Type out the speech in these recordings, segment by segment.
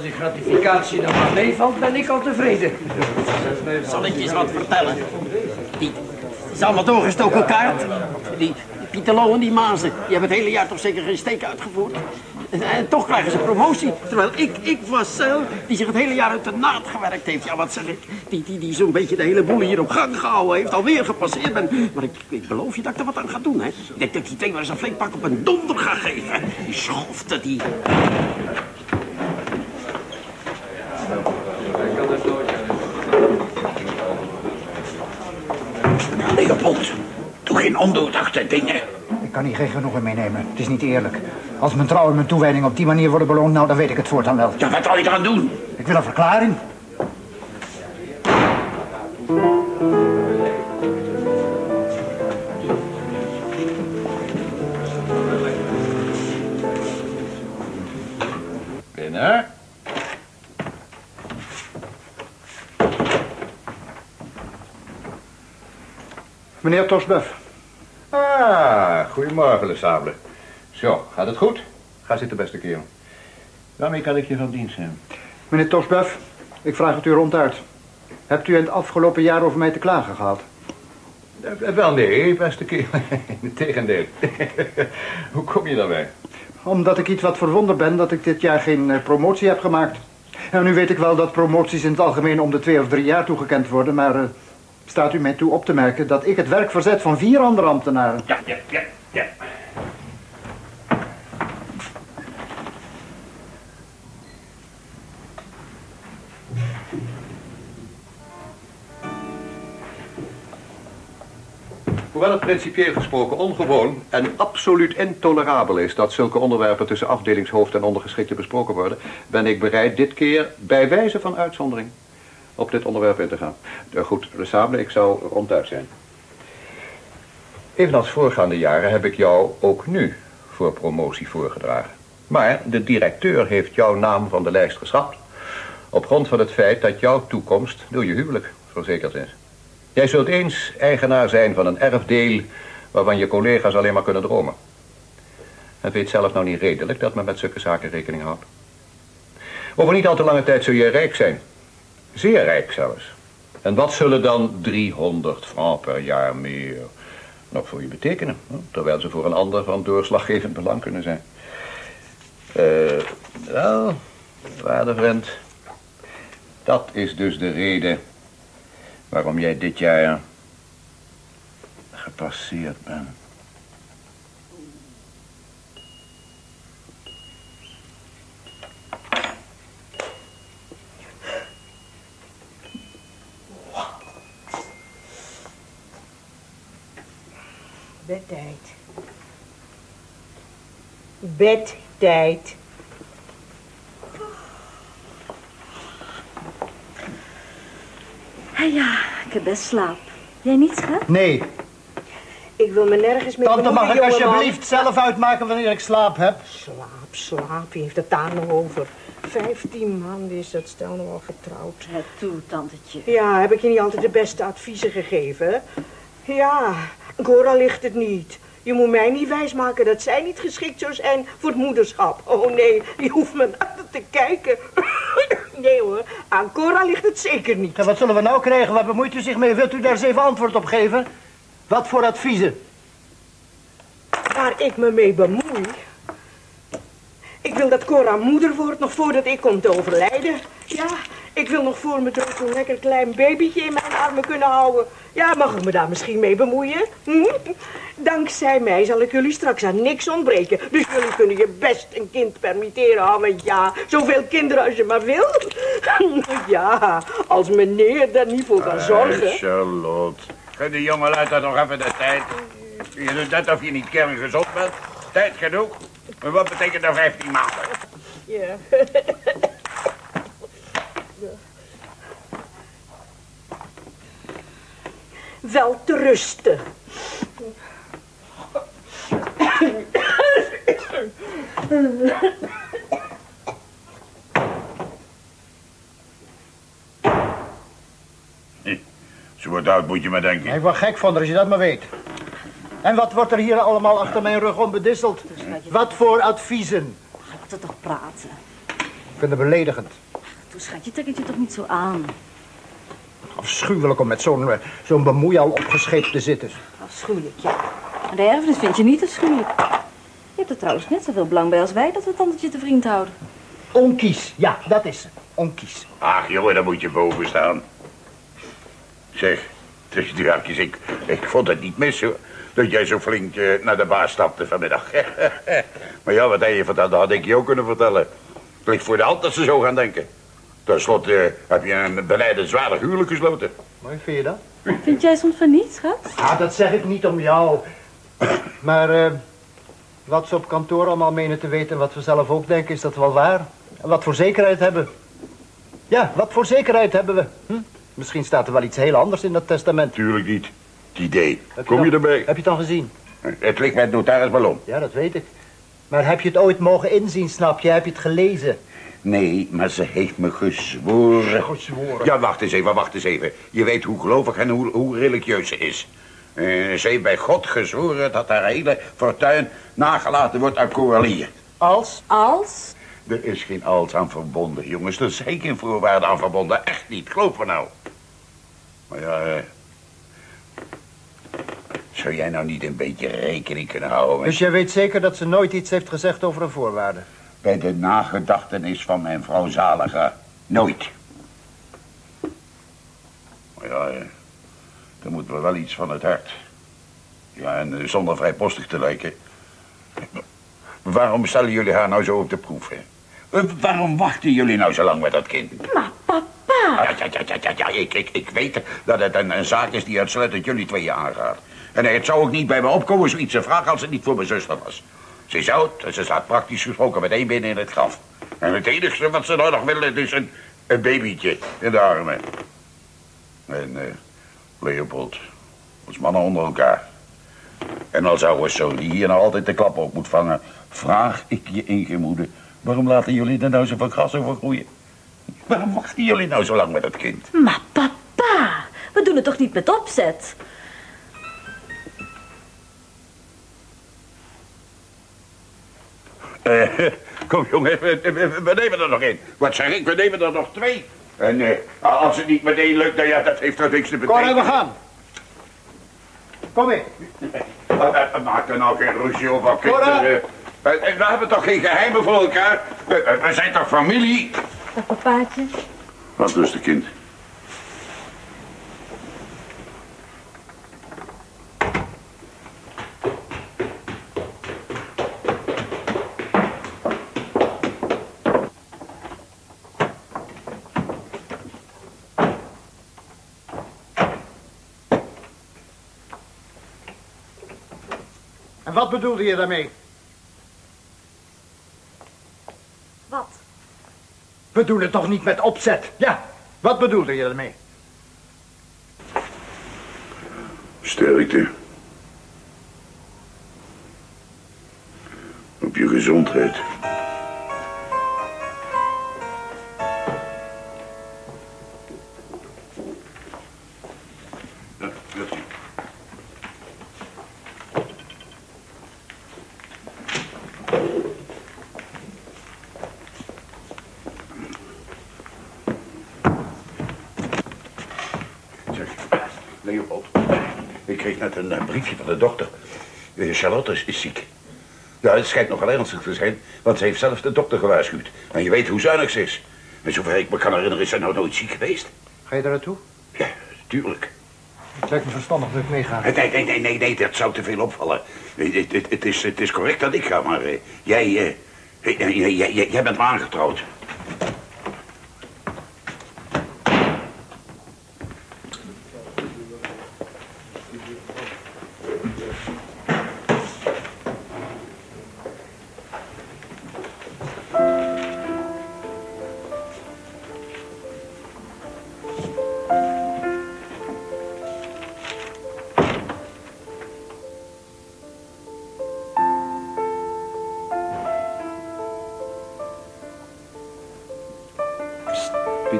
Als die gratificatie dan maar meevalt, ben ik al tevreden. Zal ik je wat vertellen? Die, is allemaal doorgestoken kaart. Die, Pieter en die Mazen, die hebben het hele jaar toch zeker geen steek uitgevoerd. En, toch krijgen ze promotie. Terwijl ik, ik was zelf, die zich het hele jaar uit de naad gewerkt heeft. Ja, wat zeg ik? Die, die, die zo'n beetje de hele boel hier op gang gehouden heeft. Alweer gepasseerd ben. Maar ik, ik beloof je dat ik er wat aan ga doen, hè. Ik denk dat ik die twee maar eens een flink pak op een donder ga geven. Die schofte, die... Leopold, doe geen ondoordachte dingen. Ik kan hier geen genoegen meenemen. Het is niet eerlijk. Als mijn trouw en mijn toewijding op die manier worden beloond, nou, dan weet ik het voortaan wel. Ja, wat wil je eraan doen? Ik wil een verklaring. Binnen. Meneer Tosbuff. Goedemorgen, Le Sable. Zo, gaat het goed? Ga zitten, beste kerel. Waarmee kan ik je van dienst zijn? Meneer Tosbuff, ik vraag het u ronduit. Hebt u in het afgelopen jaar over mij te klagen gehad? Eh, Wel, nee, beste kerel. Integendeel. Hoe kom je daarbij? Omdat ik iets wat verwonderd ben dat ik dit jaar geen eh, promotie heb gemaakt. En nu weet ik wel dat promoties in het algemeen om de twee of drie jaar toegekend worden, maar eh, staat u mij toe op te merken dat ik het werk verzet van vier andere ambtenaren. Ja, ja, ja, ja. Hoewel het principieel gesproken ongewoon en absoluut intolerabel is dat zulke onderwerpen tussen afdelingshoofd en ondergeschikte besproken worden, ben ik bereid dit keer bij wijze van uitzondering op dit onderwerp in te gaan. Eh, Goed, de Sable, ik zal ronduit zijn. Evenals voorgaande jaren heb ik jou ook nu voor promotie voorgedragen. Maar de directeur heeft jouw naam van de lijst geschrapt. Op grond van het feit dat jouw toekomst door je huwelijk verzekerd is. Jij zult eens eigenaar zijn van een erfdeel waarvan je collega's alleen maar kunnen dromen. En weet zelf nou niet redelijk dat men met zulke zaken rekening houdt. Over niet al te lange tijd zul je rijk zijn. Zeer rijk zelfs. En wat zullen dan 300 francs per jaar meer nog voor je betekenen? Terwijl ze voor een ander van doorslaggevend belang kunnen zijn. Eh, wel, waarde vriend. Dat is dus de reden waarom jij dit jaar gepasseerd bent. Bedtijd. Bedtijd. Ah ja, ik heb best slaap. Jij niet, schat? Nee, Ik wil me nergens meer tante mag ik alsjeblieft zelf uitmaken wanneer ik slaap heb. Slaap, slaap. Wie heeft het daar nog over? Vijftien maanden is dat stel nog al getrouwd. Het toe, tantetje. Ja, heb ik je niet altijd de beste adviezen gegeven? Ja, Cora ligt het niet. Je moet mij niet wijsmaken dat zij niet geschikt zou zijn voor het moederschap. Oh nee, je hoeft me naar te kijken. Nee hoor, aan Cora ligt het zeker niet. En wat zullen we nou krijgen? Waar bemoeit u zich mee? Wilt u daar eens even antwoord op geven? Wat voor adviezen? Waar ik me mee bemoei. Ik wil dat Cora moeder wordt nog voordat ik kom te overlijden. Ja, ik wil nog voor me dood een lekker klein babytje in mijn armen kunnen houden. Ja, mag ik me daar misschien mee bemoeien? Hm? Dankzij mij zal ik jullie straks aan niks ontbreken. Dus jullie kunnen je best een kind permitteren. Oh, ja, zoveel kinderen als je maar wil. Ja, als meneer daar niet voor kan zorgen. Hey, Charlotte. Gun de jongen uit dat nog even de tijd. Je doet net of je niet kerngezond bent. Tijd genoeg. Maar wat betekent dat 15 maanden? Ja. Wel te rusten. Ze wordt oud, moet je maar denken. Ik word gek van haar, als je dat maar weet. En wat wordt er hier allemaal achter mijn rug om bedisseld? Wat voor adviezen? Laten we toch praten. vind het beledigend. Toen schatje, trek het je toch niet zo aan. Afschuwelijk om met zo'n eh, zo'n bemoeial opgescheept te zitten. Afschuwelijk, ja. Maar de erfenis vind je niet afschuwelijk. Je hebt er trouwens net zoveel belang bij als wij dat we tandetje te vriend houden. Onkies, ja, dat is ze. Onkies. Ach, jongen, daar moet je boven staan. Zeg, tussen die haakjes, ik, ik vond het niet mis, hoor. Dat jij zo flink eh, naar de baas stapte vanmiddag. maar ja, wat hij je vertelde, had ik je ook kunnen vertellen. Het ligt voor de hand dat ze zo gaan denken. Ten slotte heb je een benijdenswaardig huwelijk gesloten. Mooi, vind je dat? Vind jij soms van niet, schat? Ah, dat zeg ik niet om jou. Maar eh, wat ze op kantoor allemaal menen te weten... en wat we zelf ook denken, is dat wel waar. En wat voor zekerheid hebben. Ja, wat voor zekerheid hebben we? Hm? Misschien staat er wel iets heel anders in dat testament. Tuurlijk niet. Het idee. Heb Kom je dan- erbij? Heb je het al gezien? Het ligt met notaris Ballon. Ja, dat weet ik. Maar heb je het ooit mogen inzien, snap je? Heb je het gelezen? Nee, maar ze heeft me gezworen. Gezworen. Ja, wacht eens even, wacht eens even. Je weet hoe gelovig en hoe, hoe religieus ze is. Eh, ze heeft bij God gezworen dat haar hele fortuin nagelaten wordt aan Coralie. Als? Als? Er is geen als aan verbonden, jongens. Er zijn geen voorwaarden aan verbonden. Echt niet, geloof me nou. Maar ja, eh, zou jij nou niet een beetje rekening kunnen houden met Dus jij weet zeker dat ze nooit iets heeft gezegd over een voorwaarde? Bij de nagedachtenis van mijn vrouw Zaliga? Nooit. Maar ja, eh, er moet wel wel iets van het hart. Ja, en eh, zonder vrijpostig te lijken. Waarom stellen jullie haar nou zo op de proef, hè? Eh, Waarom wachten jullie nou zo lang met dat kind? Maar papa! Ja, ja, ja, ja, ja, ja. Ik, ik, ik weet dat het een, een zaak is die uitsluitend jullie tweeën aangaat. En het zou ook niet bij me opkomen zoiets te vragen als het niet voor mijn zuster was. Ze is oud en ze staat praktisch gesproken met één been in het graf. En het enige wat ze nou nog willen is een, een babytje in de armen. En eh, Leopold, ons mannen onder elkaar. En als oude zoon die hier nou altijd de klap op moet vangen... vraag ik je ingemoede, waarom laten jullie er nou zoveel gras over groeien? Waarom wachten jullie nou zo lang met dat kind? Maar papa! We doen het toch niet met opzet? Eh, kom jongen, we, we- we nemen er nog één. Wat zeg ik, we nemen er nog twee. En eh, als het niet meteen lukt, dan ja, dat heeft toch niks te Kom, en we betekenen. gaan. Kom mee. Eh, Maak er nou geen ruzie over, Cora. kinderen. We hebben toch geen geheimen voor elkaar? We zijn toch familie? Dag papaatje. Wat rustig, kind. Wat bedoelde je daarmee? Wat? We doen het toch niet met opzet? Ja, wat bedoelde je daarmee? Sterkte. Op je gezondheid. Leopold. Ik kreeg net een eh, briefje van de dokter. Eh, Charlotte is, is ziek. Ja, het schijnt nogal ernstig te zijn, want ze heeft zelf de dokter gewaarschuwd. En je weet hoe zuinig ze is. En zover ik me kan herinneren, is ze nou nooit ziek geweest. Ga je daar naartoe? Ja, tuurlijk. Het lijkt me verstandig dat ik meega. Nee, nee, nee, nee, nee, dat zou te veel opvallen. Nee, Het, het, het, is, het is correct dat ik ga, maar eh, jij, eh, eh, jij, jij, jij, jij bent me aangetrouwd.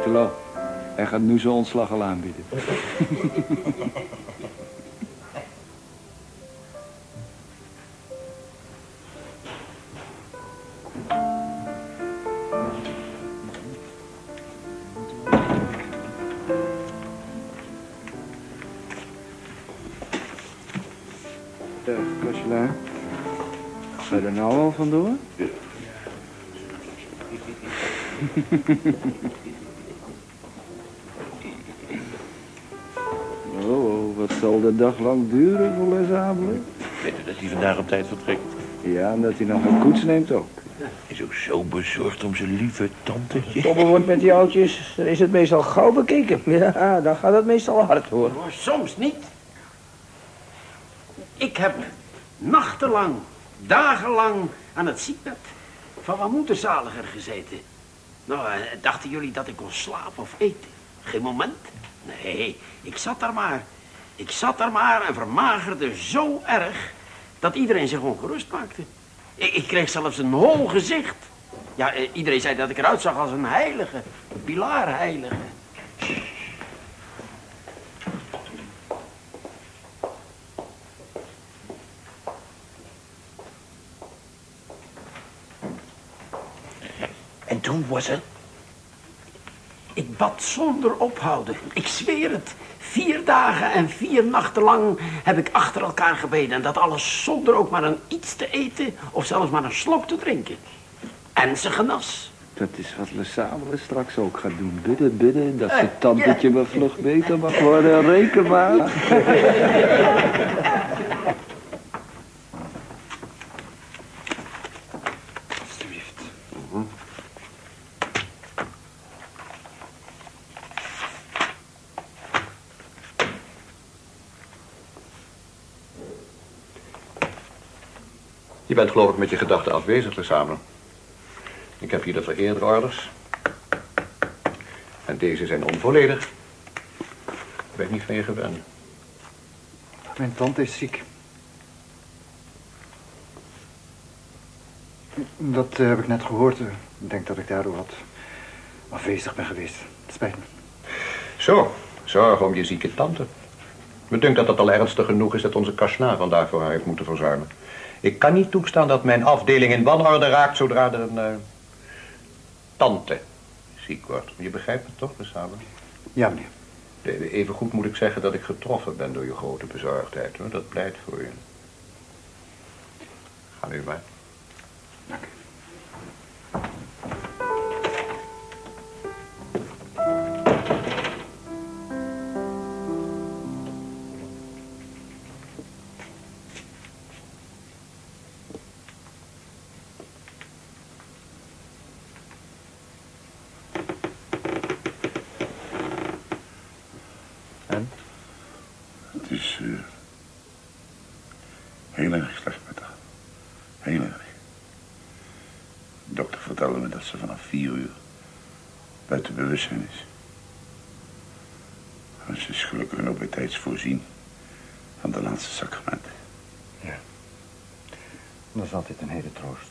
Michelot. Hij gaat nu zo ontslag al aanbieden. Dag, Kastelaar. Ga je er nou al vandoor? Ja. zal de dag lang duren voor Les Abelen? Weet u dat hij vandaag op tijd vertrekt? Ja, omdat hij nog een koets neemt ook. Hij is ook zo bezorgd om zijn lieve tantetje. Tobbe wordt met die oudjes, dan is het meestal gauw bekeken. Ja, dan gaat het meestal hard hoor. Maar soms niet. Ik heb nachtenlang, dagenlang aan het ziekbed van mijn moederzaliger gezeten. Nou, eh, dachten jullie dat ik kon slapen of eten? Geen moment. Nee, ik zat daar maar. Ik zat daar maar en vermagerde zo erg dat iedereen zich ongerust maakte. Ik, ik kreeg zelfs een hol gezicht. Ja, eh, iedereen zei dat ik eruit zag als een heilige, een pilaarheilige. En toen was het... Bad zonder ophouden. Ik zweer het. Vier dagen en vier nachten lang heb ik achter elkaar gebeden. En dat alles zonder ook maar een iets te eten of zelfs maar een slok te drinken. En ze genas. Dat is wat Les Abelen straks ook gaat doen. Bidden, bidden, dat zijn tandetje maar vlug beter mag worden. Reken maar. bent geloof ik met je gedachten afwezig te samen. Ik heb hier de vereerde orders. En deze zijn onvolledig. Ik ben niet van je gewend. Mijn tante is ziek. Dat eh, heb ik net gehoord. eh. Ik denk dat ik daardoor wat afwezig ben geweest. Het spijt me. Zo, zorg om je zieke tante. Me dunkt dat het al ernstig genoeg is dat onze Kasna vandaag voor haar heeft moeten verzuimen. Ik kan niet toestaan dat mijn afdeling in wanorde raakt zodra er een eh, tante ziek wordt. Je begrijpt het toch, samen? Ja, meneer. Even goed moet ik zeggen dat ik getroffen ben door je grote bezorgdheid. Hoor. Dat pleit voor je. Ga nu maar. Dank u. heel erg slecht met haar. Heel erg. De dokter vertelde me dat ze vanaf vier uur buiten bewustzijn is. En ze is gelukkig nog bij tijds voorzien van de laatste sacramenten. Dat is altijd een hele troost.